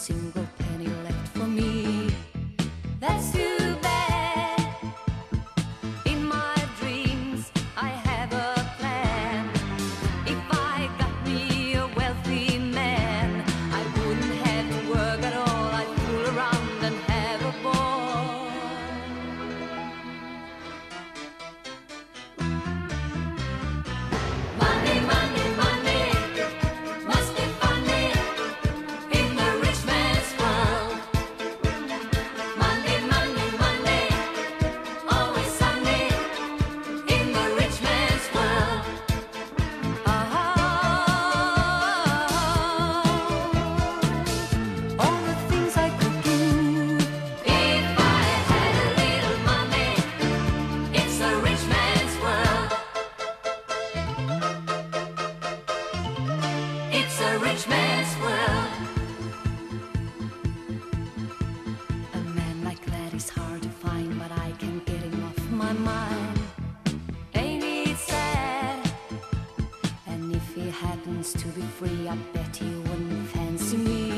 single penny rich man's world. A man like that is hard to find, but I can't get him off my mind. Ain't it sad? And if he happens to be free, I bet he wouldn't fancy me.